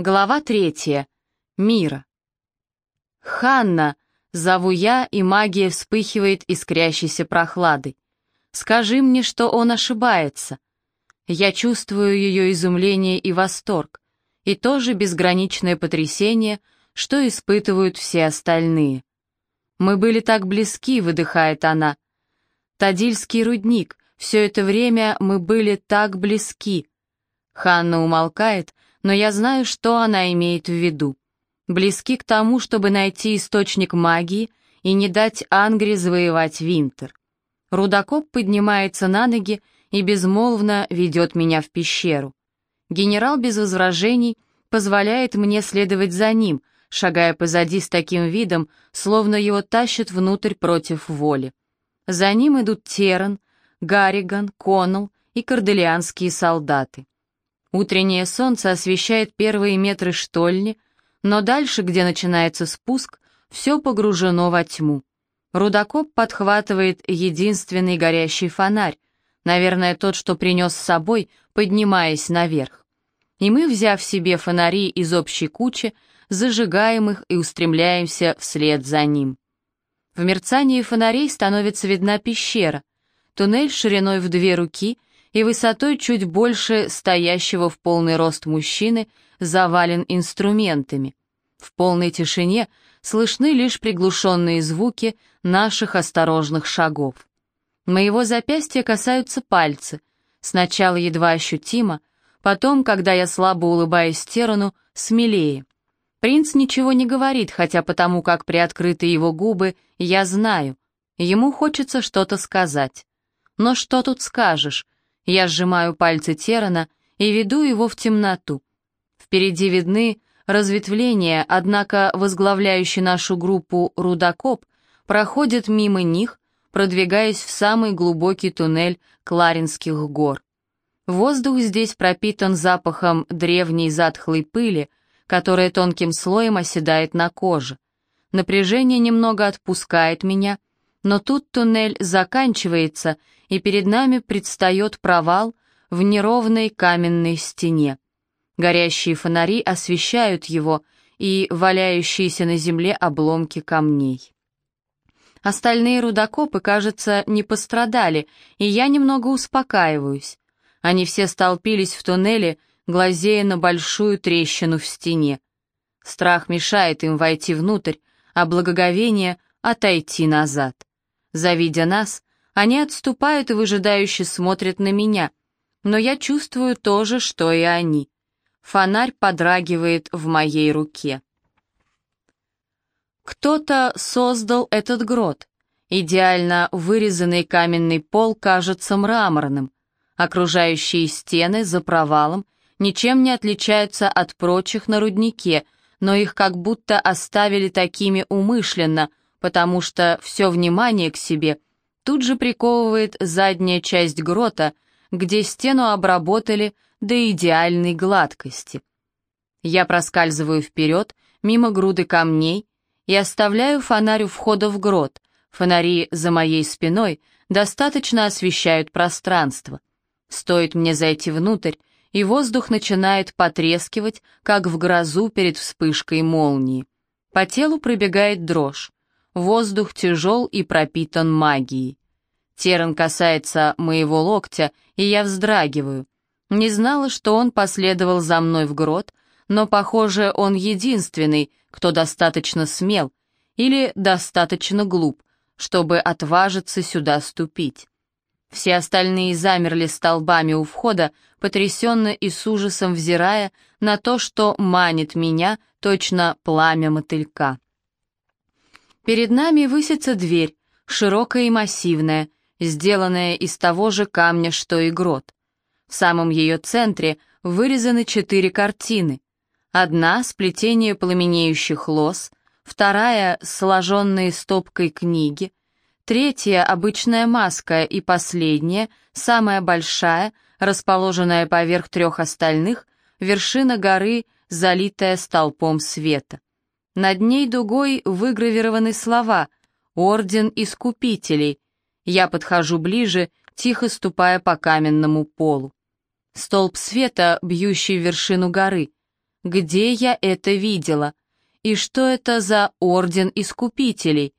Глава третья. Мира. «Ханна!» — зову я, и магия вспыхивает искрящейся прохладой. «Скажи мне, что он ошибается». Я чувствую ее изумление и восторг, и тоже безграничное потрясение, что испытывают все остальные. «Мы были так близки», — выдыхает она. «Тадильский рудник, все это время мы были так близки». Ханна умолкает, но я знаю, что она имеет в виду. Близки к тому, чтобы найти источник магии и не дать Ангре завоевать Винтер. Рудокоп поднимается на ноги и безмолвно ведет меня в пещеру. Генерал без возражений позволяет мне следовать за ним, шагая позади с таким видом, словно его тащат внутрь против воли. За ним идут Теран, Гарриган, Коннелл и корделианские солдаты. Утреннее солнце освещает первые метры штольни, но дальше, где начинается спуск, все погружено во тьму. Рудокоп подхватывает единственный горящий фонарь, наверное, тот, что принес с собой, поднимаясь наверх. И мы, взяв себе фонари из общей кучи, зажигаем их и устремляемся вслед за ним. В мерцании фонарей становится видна пещера, туннель шириной в две руки — и высотой чуть больше стоящего в полный рост мужчины завален инструментами. В полной тишине слышны лишь приглушенные звуки наших осторожных шагов. Моего запястья касаются пальцы, сначала едва ощутимо, потом, когда я слабо улыбаюсь Терану, смелее. Принц ничего не говорит, хотя потому, как приоткрыты его губы, я знаю. Ему хочется что-то сказать. Но что тут скажешь? Я сжимаю пальцы Терана и веду его в темноту. Впереди видны разветвления, однако возглавляющий нашу группу Рудокоп проходит мимо них, продвигаясь в самый глубокий туннель Кларинских гор. Воздух здесь пропитан запахом древней затхлой пыли, которая тонким слоем оседает на коже. Напряжение немного отпускает меня, но тут туннель заканчивается, и перед нами предстает провал в неровной каменной стене. Горящие фонари освещают его и валяющиеся на земле обломки камней. Остальные рудокопы, кажется, не пострадали, и я немного успокаиваюсь. Они все столпились в туннеле, глазея на большую трещину в стене. Страх мешает им войти внутрь, а благоговение — отойти назад. Завидя нас, они отступают и выжидающе смотрят на меня, но я чувствую то же, что и они. Фонарь подрагивает в моей руке. Кто-то создал этот грот. Идеально вырезанный каменный пол кажется мраморным. Окружающие стены за провалом ничем не отличаются от прочих на руднике, но их как будто оставили такими умышленно, потому что все внимание к себе тут же приковывает задняя часть грота, где стену обработали до идеальной гладкости. Я проскальзываю вперед, мимо груды камней, и оставляю фонарь у входа в грот. Фонари за моей спиной достаточно освещают пространство. Стоит мне зайти внутрь, и воздух начинает потрескивать, как в грозу перед вспышкой молнии. По телу пробегает дрожь. Воздух тяжел и пропитан магией. Теран касается моего локтя, и я вздрагиваю. Не знала, что он последовал за мной в грот, но, похоже, он единственный, кто достаточно смел или достаточно глуп, чтобы отважиться сюда ступить. Все остальные замерли столбами у входа, потрясенно и с ужасом взирая на то, что манит меня точно пламя мотылька. Перед нами высится дверь, широкая и массивная, сделанная из того же камня, что и грот. В самом ее центре вырезаны четыре картины. Одна — сплетение пламенеющих лос, вторая — сложенные стопкой книги, третья — обычная маска и последняя, самая большая, расположенная поверх трех остальных, вершина горы, залитая столпом света. Над ней дугой выгравированы слова «Орден Искупителей». Я подхожу ближе, тихо ступая по каменному полу. Столб света, бьющий вершину горы. Где я это видела? И что это за орден искупителей?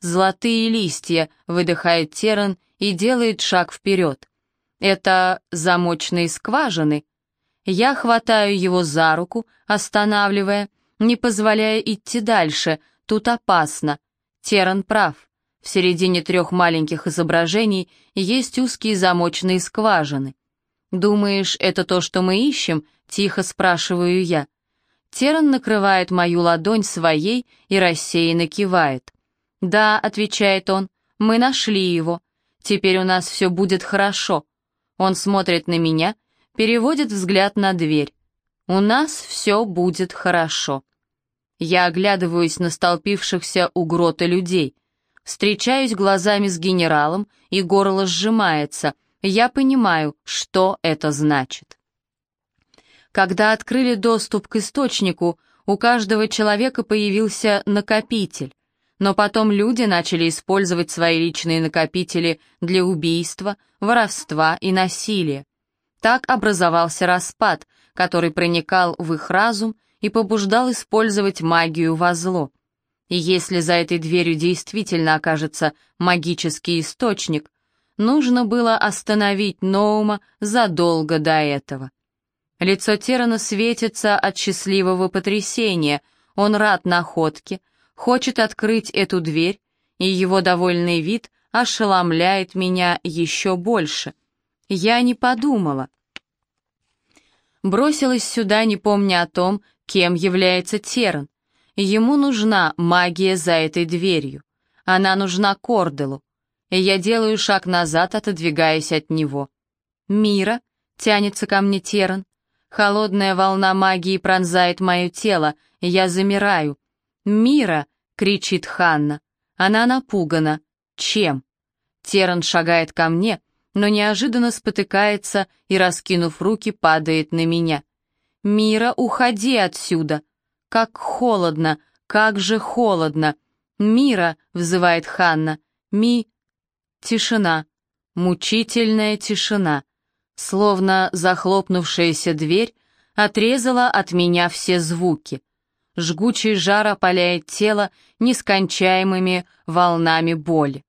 «Золотые листья», — выдыхает Теран и делает шаг вперед. «Это замочные скважины». Я хватаю его за руку, останавливая, не позволяя идти дальше, тут опасно. Теран прав. В середине трех маленьких изображений есть узкие замочные скважины. «Думаешь, это то, что мы ищем?» — тихо спрашиваю я. Теран накрывает мою ладонь своей и рассеянно кивает. «Да», — отвечает он, — «мы нашли его. Теперь у нас все будет хорошо». Он смотрит на меня, переводит взгляд на дверь. «У нас все будет хорошо». Я оглядываюсь на столпившихся у грота людей. Встречаюсь глазами с генералом, и горло сжимается. Я понимаю, что это значит. Когда открыли доступ к источнику, у каждого человека появился накопитель. Но потом люди начали использовать свои личные накопители для убийства, воровства и насилия. Так образовался распад, который проникал в их разум и побуждал использовать магию во зло. И если за этой дверью действительно окажется магический источник, нужно было остановить Ноума задолго до этого. Лицо Терана светится от счастливого потрясения, он рад находке, хочет открыть эту дверь, и его довольный вид ошеломляет меня еще больше. Я не подумала. Бросилась сюда, не помня о том, кем является Теран. Ему нужна магия за этой дверью. Она нужна Корделу. Я делаю шаг назад, отодвигаясь от него. «Мира», — тянется ко мне Теран. Холодная волна магии пронзает мое тело, я замираю. «Мира!» — кричит Ханна. Она напугана. Чем? Теран шагает ко мне, но неожиданно спотыкается и, раскинув руки, падает на меня. «Мира, уходи отсюда!» «Как холодно! Как же холодно!» «Мира!» — взывает Ханна. «Ми...» Тишина. Мучительная тишина. Словно захлопнувшаяся дверь отрезала от меня все звуки. Жгучий жар опаляет тело нескончаемыми волнами боли.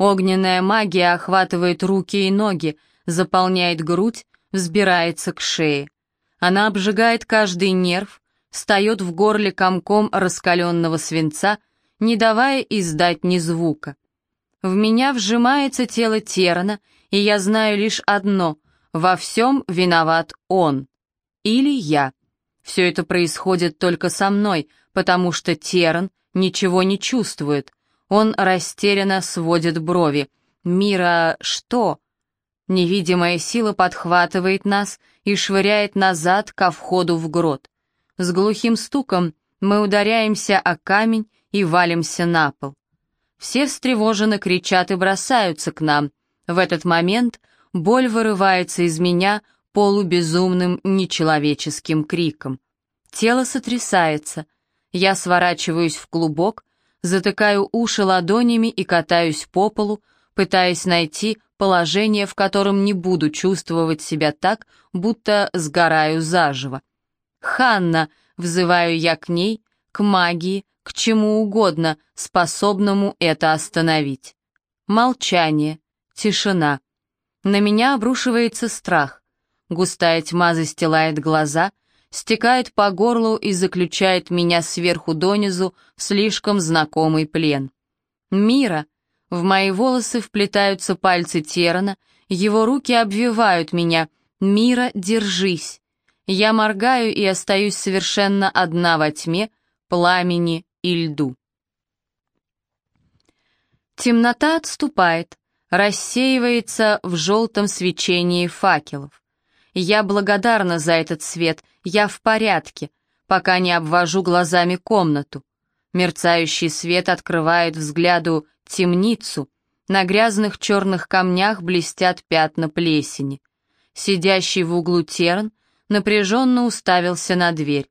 Огненная магия охватывает руки и ноги, заполняет грудь, взбирается к шее. Она обжигает каждый нерв, встает в горле комком раскаленного свинца, не давая издать ни звука. В меня вжимается тело Терна, и я знаю лишь одно — во всем виноват он. Или я. Все это происходит только со мной, потому что Терн ничего не чувствует. Он растерянно сводит брови. «Мира, что?» Невидимая сила подхватывает нас и швыряет назад ко входу в грот. С глухим стуком мы ударяемся о камень и валимся на пол. Все встревоженно кричат и бросаются к нам. В этот момент боль вырывается из меня полубезумным нечеловеческим криком. Тело сотрясается. Я сворачиваюсь в клубок, затыкаю уши ладонями и катаюсь по полу, пытаясь найти положение, в котором не буду чувствовать себя так, будто сгораю заживо. «Ханна!» — взываю я к ней, к магии, к чему угодно, способному это остановить. Молчание, тишина. На меня обрушивается страх. Густая тьма застилает глаза, стекает по горлу и заключает меня сверху донизу в слишком знакомый плен. Мира. В мои волосы вплетаются пальцы Терана, его руки обвивают меня. Мира, держись. Я моргаю и остаюсь совершенно одна во тьме, пламени и льду. Темнота отступает рассеивается в желтом свечении факелов. Я благодарна за этот свет, я в порядке, пока не обвожу глазами комнату. Мерцающий свет открывает взгляду темницу, на грязных черных камнях блестят пятна плесени. Сидящий в углу Терн напряженно уставился на дверь.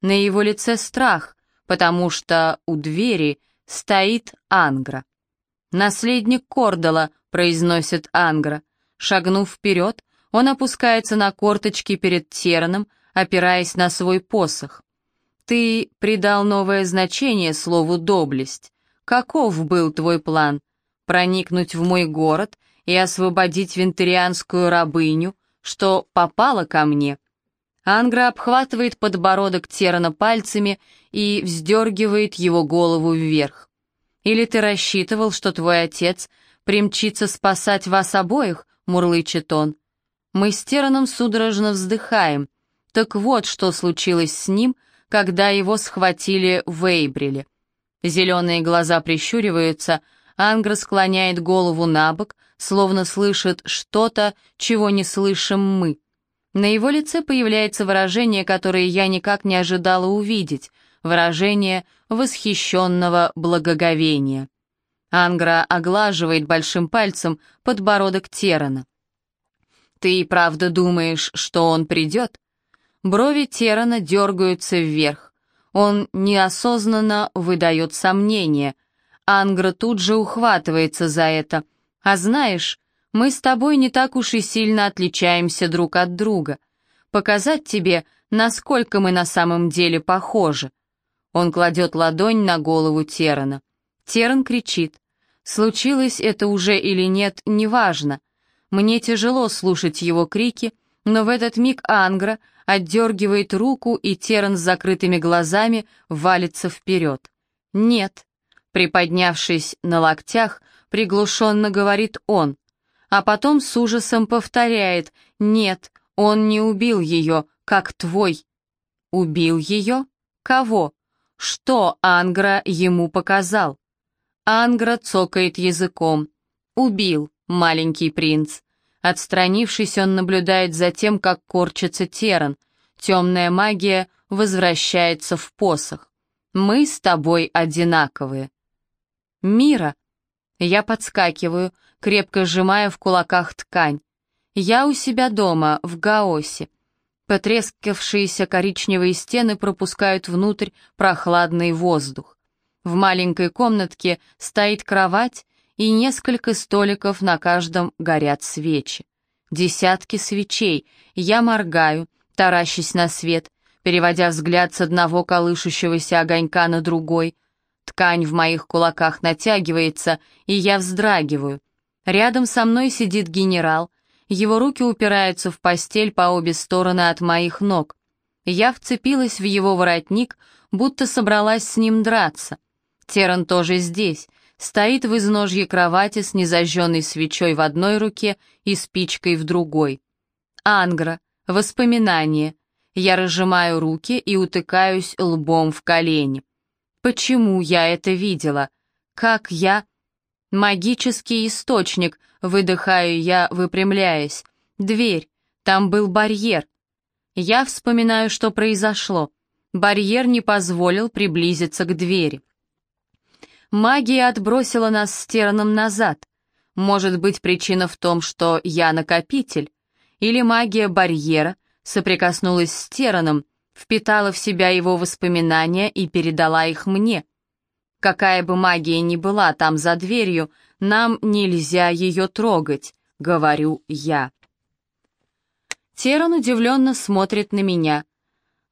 На его лице страх, потому что у двери стоит Ангра. «Наследник Кордала», — произносит Ангра. Шагнув вперед, он опускается на корточки перед Терном, опираясь на свой посох. Ты придал новое значение слову «доблесть». Каков был твой план? Проникнуть в мой город и освободить вентарианскую рабыню, что попала ко мне? Ангра обхватывает подбородок Терана пальцами и вздергивает его голову вверх. Или ты рассчитывал, что твой отец примчится спасать вас обоих, мурлычет он. Мы с Тераном судорожно вздыхаем. Так вот, что случилось с ним, когда его схватили в Эйбриле. Зеленые глаза прищуриваются, Ангра склоняет голову на бок, словно слышит что-то, чего не слышим мы. На его лице появляется выражение, которое я никак не ожидала увидеть, выражение восхищенного благоговения. Ангра оглаживает большим пальцем подбородок Терана. «Ты и правда думаешь, что он придет?» Брови Терана дергаются вверх. Он неосознанно выдает сомнение. Ангра тут же ухватывается за это. «А знаешь, мы с тобой не так уж и сильно отличаемся друг от друга. Показать тебе, насколько мы на самом деле похожи». Он кладет ладонь на голову Терана. Теран кричит. Случилось это уже или нет, неважно. Мне тяжело слушать его крики, но в этот миг Ангра отдергивает руку, и Теран с закрытыми глазами валится вперед. «Нет». Приподнявшись на локтях, приглушенно говорит он а потом с ужасом повторяет «Нет, он не убил ее, как твой». «Убил ее? Кого? Что Ангра ему показал?» Ангра цокает языком. «Убил, маленький принц». Отстранившись, он наблюдает за тем, как корчится Теран. Темная магия возвращается в посох. «Мы с тобой одинаковые». «Мира!» Я подскакиваю, крепко сжимая в кулаках ткань. Я у себя дома, в Гаосе. Потрескавшиеся коричневые стены пропускают внутрь прохладный воздух. В маленькой комнатке стоит кровать, и несколько столиков на каждом горят свечи. Десятки свечей, я моргаю, таращась на свет, переводя взгляд с одного колышущегося огонька на другой. Ткань в моих кулаках натягивается, и я вздрагиваю — Рядом со мной сидит генерал. Его руки упираются в постель по обе стороны от моих ног. Я вцепилась в его воротник, будто собралась с ним драться. Теран тоже здесь, стоит в изножье кровати с незажженной свечой в одной руке и спичкой в другой. Ангра, воспоминание. Я разжимаю руки и утыкаюсь лбом в колени. Почему я это видела? Как я... «Магический источник», — выдыхаю я, выпрямляясь. «Дверь. Там был барьер». Я вспоминаю, что произошло. Барьер не позволил приблизиться к двери. Магия отбросила нас с Тераном назад. Может быть, причина в том, что я накопитель? Или магия барьера соприкоснулась с Тераном, впитала в себя его воспоминания и передала их мне? Какая бы магия ни была там за дверью, нам нельзя ее трогать, говорю я. Теран удивленно смотрит на меня.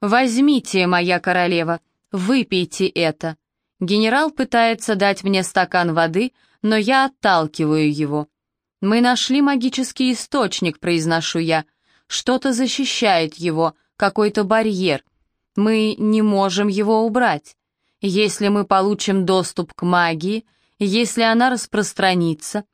«Возьмите, моя королева, выпейте это». Генерал пытается дать мне стакан воды, но я отталкиваю его. «Мы нашли магический источник», — произношу я. «Что-то защищает его, какой-то барьер. Мы не можем его убрать. Если мы получим доступ к магии, если она распространится,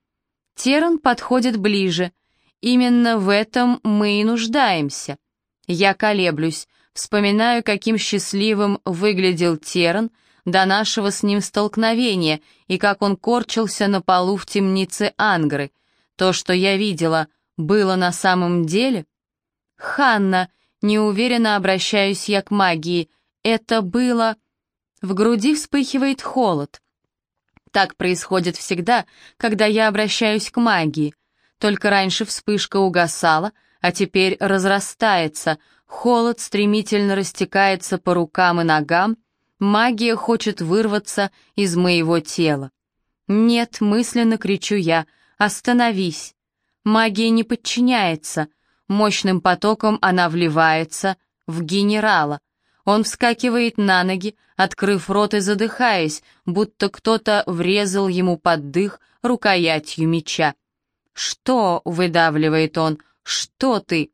Теран подходит ближе. Именно в этом мы и нуждаемся. Я колеблюсь, вспоминаю, каким счастливым выглядел Теран до нашего с ним столкновения и как он корчился на полу в темнице Ангры. То, что я видела, было на самом деле? Ханна, неуверенно обращаюсь я к магии, это было... В груди вспыхивает холод. Так происходит всегда, когда я обращаюсь к магии. Только раньше вспышка угасала, а теперь разрастается, холод стремительно растекается по рукам и ногам, магия хочет вырваться из моего тела. «Нет», — мысленно кричу я, — «остановись». Магия не подчиняется, мощным потоком она вливается в генерала. Он вскакивает на ноги, открыв рот и задыхаясь, будто кто-то врезал ему под дых рукоятью меча. «Что?» — выдавливает он. «Что ты?»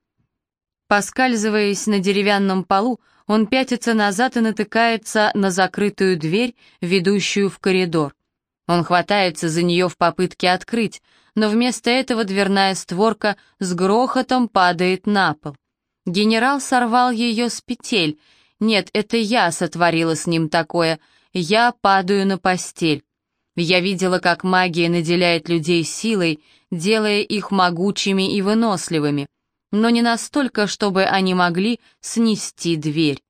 Поскальзываясь на деревянном полу, он пятится назад и натыкается на закрытую дверь, ведущую в коридор. Он хватается за нее в попытке открыть, но вместо этого дверная створка с грохотом падает на пол. Генерал сорвал ее с петель. Нет, это я сотворила с ним такое. Я падаю на постель. Я видела, как магия наделяет людей силой, делая их могучими и выносливыми, но не настолько, чтобы они могли снести дверь.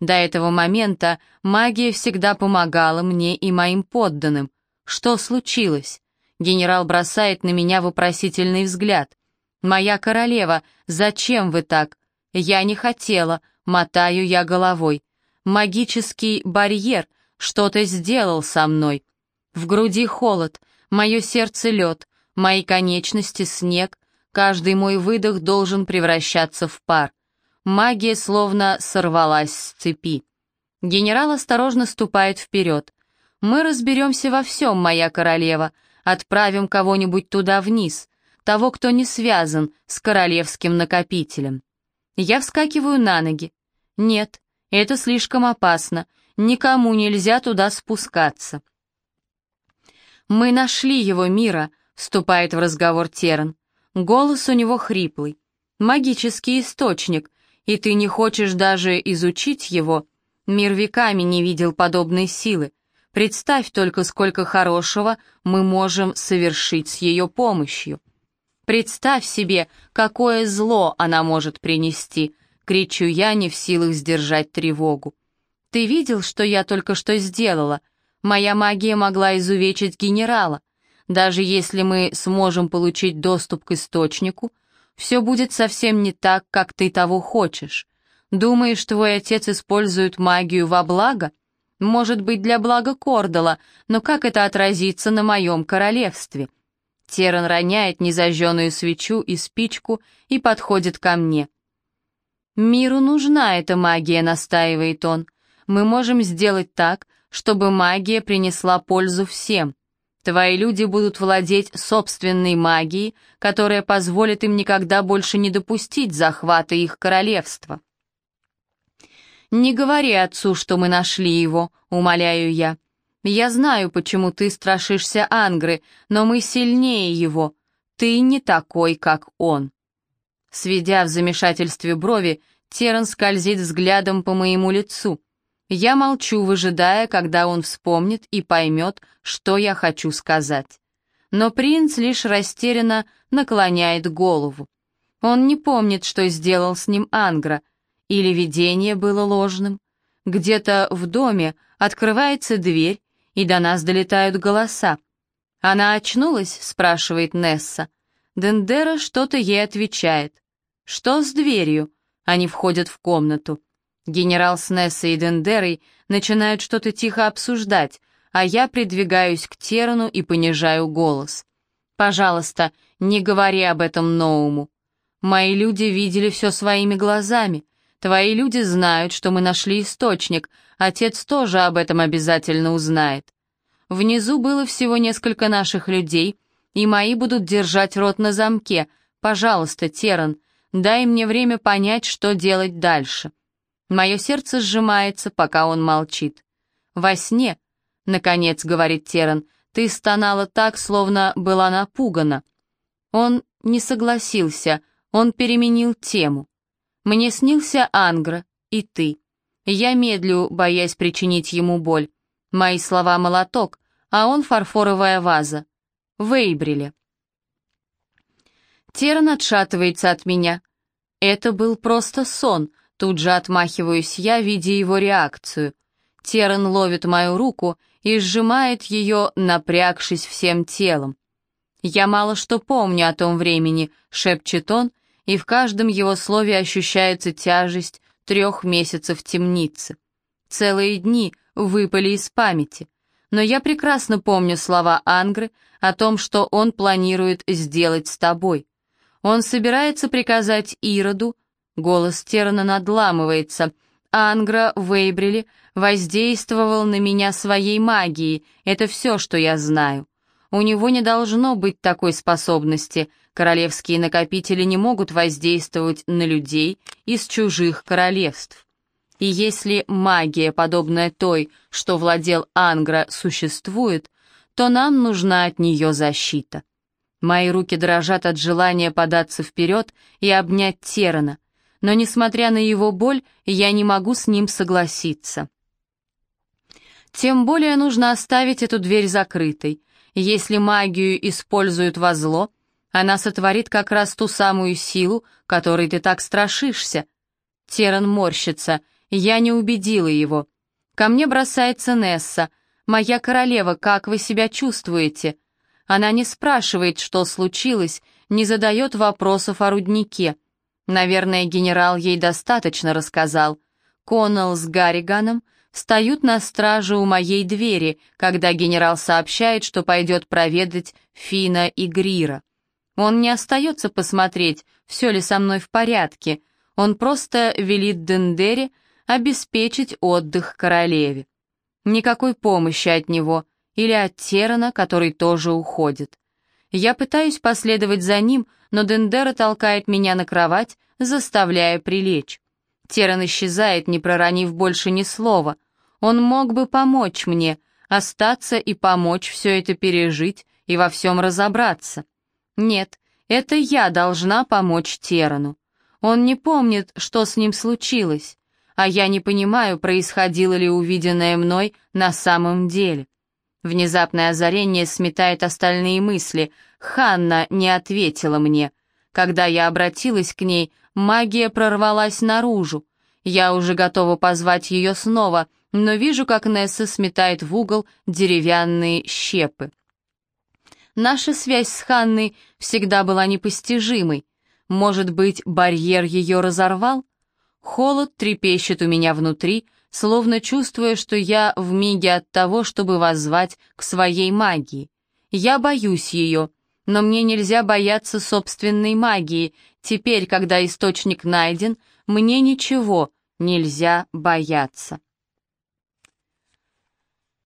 До этого момента магия всегда помогала мне и моим подданным. Что случилось? Генерал бросает на меня вопросительный взгляд. «Моя королева, зачем вы так?» «Я не хотела», — мотаю я головой. «Магический барьер что-то сделал со мной. В груди холод, мое сердце лед, мои конечности снег, каждый мой выдох должен превращаться в пар. Магия словно сорвалась с цепи. Генерал осторожно ступает вперед. «Мы разберемся во всем, моя королева. Отправим кого-нибудь туда вниз, того, кто не связан с королевским накопителем». Я вскакиваю на ноги. «Нет, это слишком опасно. Никому нельзя туда спускаться». «Мы нашли его, Мира», — вступает в разговор Теран. Голос у него хриплый. «Магический источник, и ты не хочешь даже изучить его? Мир веками не видел подобной силы. Представь только, сколько хорошего мы можем совершить с ее помощью. Представь себе, какое зло она может принести», — кричу я, не в силах сдержать тревогу. «Ты видел, что я только что сделала?» Моя магия могла изувечить генерала. Даже если мы сможем получить доступ к источнику, все будет совсем не так, как ты того хочешь. Думаешь, твой отец использует магию во благо? Может быть, для блага Кордала, но как это отразится на моем королевстве?» Теран роняет незажженную свечу и спичку и подходит ко мне. «Миру нужна эта магия», — настаивает он. «Мы можем сделать так, чтобы магия принесла пользу всем. Твои люди будут владеть собственной магией, которая позволит им никогда больше не допустить захвата их королевства. «Не говори отцу, что мы нашли его», — умоляю я. «Я знаю, почему ты страшишься Ангры, но мы сильнее его. Ты не такой, как он». Сведя в замешательстве брови, Теран скользит взглядом по моему лицу. Я молчу, выжидая, когда он вспомнит и поймет, что я хочу сказать. Но принц лишь растерянно наклоняет голову. Он не помнит, что сделал с ним Ангра, или видение было ложным. Где-то в доме открывается дверь, и до нас долетают голоса. «Она очнулась?» — спрашивает Несса. Дендера что-то ей отвечает. «Что с дверью?» Они входят в комнату. Генерал с и Дендерой начинают что-то тихо обсуждать, а я придвигаюсь к Терану и понижаю голос. «Пожалуйста, не говори об этом Ноуму. Мои люди видели все своими глазами. Твои люди знают, что мы нашли источник. Отец тоже об этом обязательно узнает. Внизу было всего несколько наших людей, и мои будут держать рот на замке. Пожалуйста, Теран, дай мне время понять, что делать дальше. Мое сердце сжимается, пока он молчит. «Во сне», — наконец говорит Теран, — «ты стонала так, словно была напугана». Он не согласился, он переменил тему. «Мне снился Ангра, и ты. Я медлю, боясь причинить ему боль. Мои слова — молоток, а он — фарфоровая ваза. В Эйбриле». Теран отшатывается от меня. Это был просто сон, Тут же отмахиваюсь я, видя его реакцию. Теран ловит мою руку и сжимает ее, напрягшись всем телом. «Я мало что помню о том времени», — шепчет он, и в каждом его слове ощущается тяжесть трех месяцев темницы. Целые дни выпали из памяти, но я прекрасно помню слова Ангры о том, что он планирует сделать с тобой. Он собирается приказать Ироду Голос Терна надламывается. Ангра Вейбрили воздействовал на меня своей магией. Это все, что я знаю. У него не должно быть такой способности. Королевские накопители не могут воздействовать на людей из чужих королевств. И если магия, подобная той, что владел Ангра, существует, то нам нужна от нее защита. Мои руки дрожат от желания податься вперед и обнять Терана, но, несмотря на его боль, я не могу с ним согласиться. Тем более нужно оставить эту дверь закрытой. Если магию используют во зло, она сотворит как раз ту самую силу, которой ты так страшишься. Теран морщится, я не убедила его. Ко мне бросается Несса. «Моя королева, как вы себя чувствуете?» Она не спрашивает, что случилось, не задает вопросов о руднике. Наверное, генерал ей достаточно рассказал. Коннелл с Гарриганом встают на страже у моей двери, когда генерал сообщает, что пойдет проведать Фина и Грира. Он не остается посмотреть, все ли со мной в порядке. Он просто велит Дендере обеспечить отдых королеве. Никакой помощи от него — или от Терана, который тоже уходит. Я пытаюсь последовать за ним, но Дендера толкает меня на кровать, заставляя прилечь. Теран исчезает, не проронив больше ни слова. Он мог бы помочь мне, остаться и помочь все это пережить и во всем разобраться. Нет, это я должна помочь Терану. Он не помнит, что с ним случилось, а я не понимаю, происходило ли увиденное мной на самом деле. Внезапное озарение сметает остальные мысли. Ханна не ответила мне. Когда я обратилась к ней, магия прорвалась наружу. Я уже готова позвать ее снова, но вижу, как Несса сметает в угол деревянные щепы. Наша связь с Ханной всегда была непостижимой. Может быть, барьер ее разорвал? Холод трепещет у меня внутри, словно чувствуя, что я в миге от того, чтобы воззвать к своей магии. Я боюсь ее, но мне нельзя бояться собственной магии. Теперь, когда источник найден, мне ничего нельзя бояться.